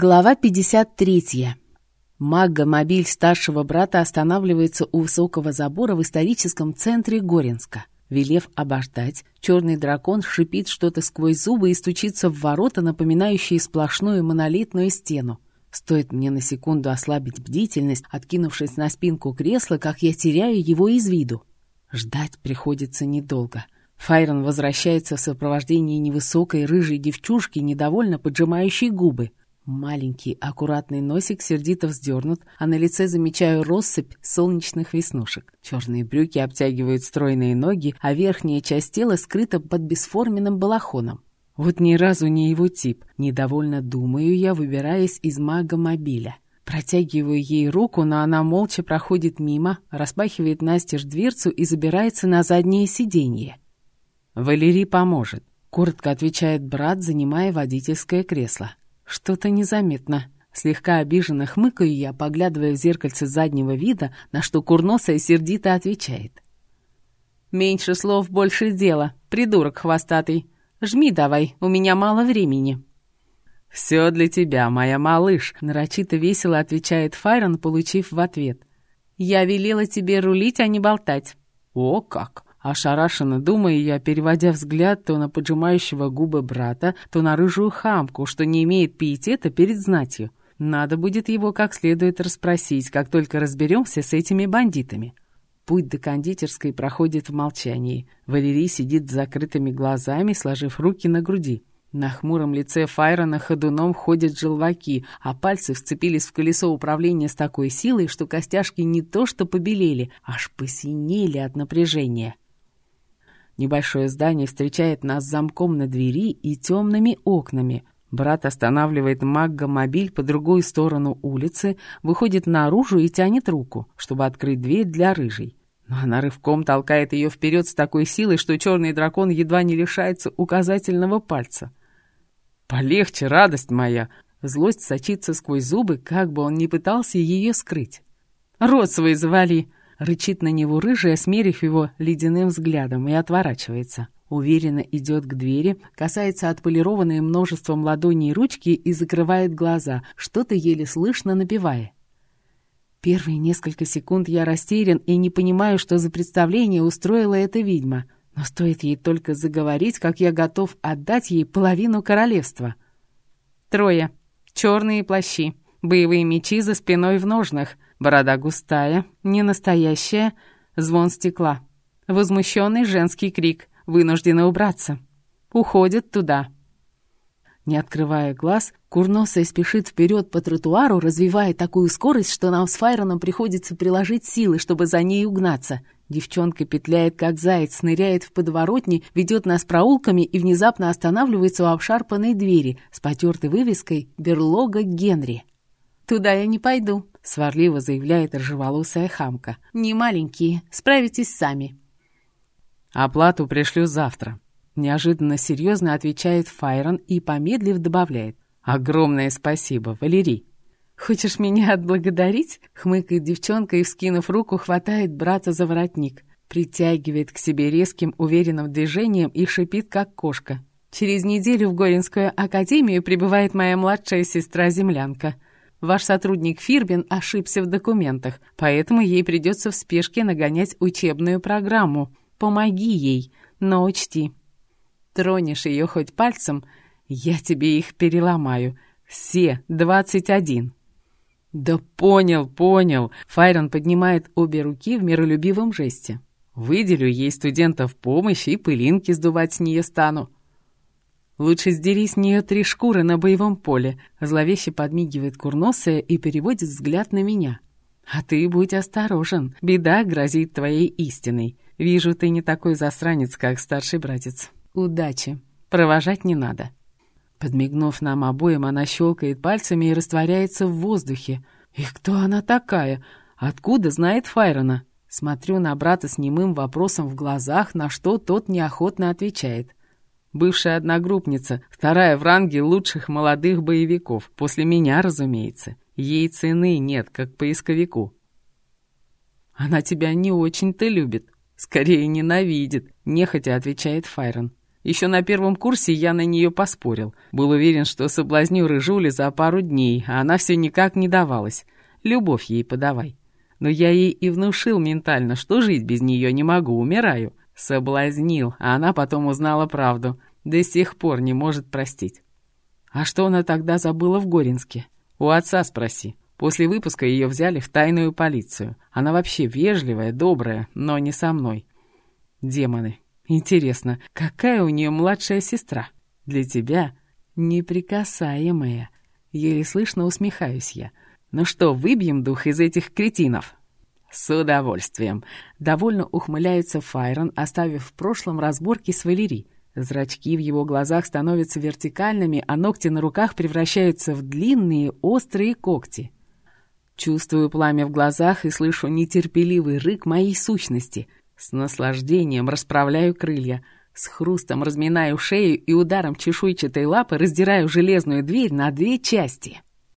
Глава 53. Магга-мобиль старшего брата останавливается у высокого забора в историческом центре Горинска. Велев обождать, черный дракон шипит что-то сквозь зубы и стучится в ворота, напоминающие сплошную монолитную стену. Стоит мне на секунду ослабить бдительность, откинувшись на спинку кресла, как я теряю его из виду. Ждать приходится недолго. Файрон возвращается в сопровождении невысокой рыжей девчушки, недовольно поджимающей губы. Маленький, аккуратный носик сердито вздернут, а на лице замечаю россыпь солнечных веснушек. Черные брюки обтягивают стройные ноги, а верхняя часть тела скрыта под бесформенным балахоном. Вот ни разу не его тип. Недовольно думаю я, выбираясь из мага-мобиля. Протягиваю ей руку, но она молча проходит мимо, распахивает настежь дверцу и забирается на заднее сиденье. «Валерий поможет», — коротко отвечает брат, занимая водительское кресло. Что-то незаметно. Слегка обиженно хмыкаю я, поглядывая в зеркальце заднего вида, на что курносая сердито отвечает. «Меньше слов, больше дела. Придурок хвостатый. Жми давай, у меня мало времени». «Все для тебя, моя малыш», — нарочито весело отвечает Файрон, получив в ответ. «Я велела тебе рулить, а не болтать». «О как! Ошарашенно думаю я, переводя взгляд то на поджимающего губы брата, то на рыжую хамку, что не имеет пиетета перед знатью. Надо будет его как следует расспросить, как только разберемся с этими бандитами. Путь до кондитерской проходит в молчании. Валерий сидит с закрытыми глазами, сложив руки на груди. На хмуром лице Файрона ходуном ходят желваки, а пальцы вцепились в колесо управления с такой силой, что костяшки не то что побелели, аж посинели от напряжения. Небольшое здание встречает нас замком на двери и темными окнами. Брат останавливает магга-мобиль по другую сторону улицы, выходит наружу и тянет руку, чтобы открыть дверь для рыжей. Но она рывком толкает ее вперед с такой силой, что черный дракон едва не лишается указательного пальца. «Полегче, радость моя!» Злость сочится сквозь зубы, как бы он ни пытался ее скрыть. «Рот свой завали!» Рычит на него рыжая, смерив его ледяным взглядом, и отворачивается. Уверенно идет к двери, касается отполированной множеством ладоней ручки и закрывает глаза, что-то еле слышно напевая. Первые несколько секунд я растерян и не понимаю, что за представление устроила эта ведьма. Но стоит ей только заговорить, как я готов отдать ей половину королевства. Трое. Черные плащи. Боевые мечи за спиной в ножнах — Борода густая, не настоящая, звон стекла. Возмущенный женский крик, вынуждены убраться. Уходят туда. Не открывая глаз, Курносая спешит вперед по тротуару, развивая такую скорость, что нам с Файроном приходится приложить силы, чтобы за ней угнаться. Девчонка петляет, как заяц, ныряет в подворотни, ведет нас проулками и внезапно останавливается у обшарпанной двери с потертой вывеской «Берлога Генри». «Туда я не пойду», — сварливо заявляет рыжеволосая хамка. «Не маленькие, справитесь сами». «Оплату пришлю завтра», — неожиданно серьезно отвечает Файрон и, помедлив, добавляет. «Огромное спасибо, Валерий». «Хочешь меня отблагодарить?» — хмыкает девчонка и, вскинув руку, хватает брата за воротник. Притягивает к себе резким, уверенным движением и шипит, как кошка. «Через неделю в Горинскую академию прибывает моя младшая сестра-землянка». Ваш сотрудник Фирбин ошибся в документах, поэтому ей придется в спешке нагонять учебную программу. Помоги ей, но учти. Тронешь ее хоть пальцем, я тебе их переломаю. Все, двадцать один. «Да понял, понял!» Файрон поднимает обе руки в миролюбивом жесте. «Выделю ей студентов помощь и пылинки сдувать с нее стану. Лучше сдери с нее три шкуры на боевом поле. Зловеще подмигивает курносая и переводит взгляд на меня. А ты будь осторожен. Беда грозит твоей истиной. Вижу, ты не такой засранец, как старший братец. Удачи. Провожать не надо. Подмигнув нам обоим, она щелкает пальцами и растворяется в воздухе. И кто она такая? Откуда знает Файрона? Смотрю на брата с немым вопросом в глазах, на что тот неохотно отвечает. Бывшая одногруппница, вторая в ранге лучших молодых боевиков. После меня, разумеется. Ей цены нет, как поисковику. Она тебя не очень-то любит. Скорее ненавидит, нехотя отвечает Файрон. Еще на первом курсе я на нее поспорил. Был уверен, что соблазню Рыжули за пару дней, а она все никак не давалась. Любовь ей подавай. Но я ей и внушил ментально, что жить без нее не могу, умираю. Соблазнил, а она потом узнала правду. До сих пор не может простить. А что она тогда забыла в Горинске? У отца спроси. После выпуска ее взяли в тайную полицию. Она вообще вежливая, добрая, но не со мной. Демоны. Интересно, какая у нее младшая сестра? Для тебя неприкасаемая. Еле слышно усмехаюсь я. Ну что, выбьем дух из этих кретинов? С удовольствием. Довольно ухмыляется Файрон, оставив в прошлом разборки с Валери. Зрачки в его глазах становятся вертикальными, а ногти на руках превращаются в длинные острые когти. Чувствую пламя в глазах и слышу нетерпеливый рык моей сущности. С наслаждением расправляю крылья, с хрустом разминаю шею и ударом чешуйчатой лапы раздираю железную дверь на две части.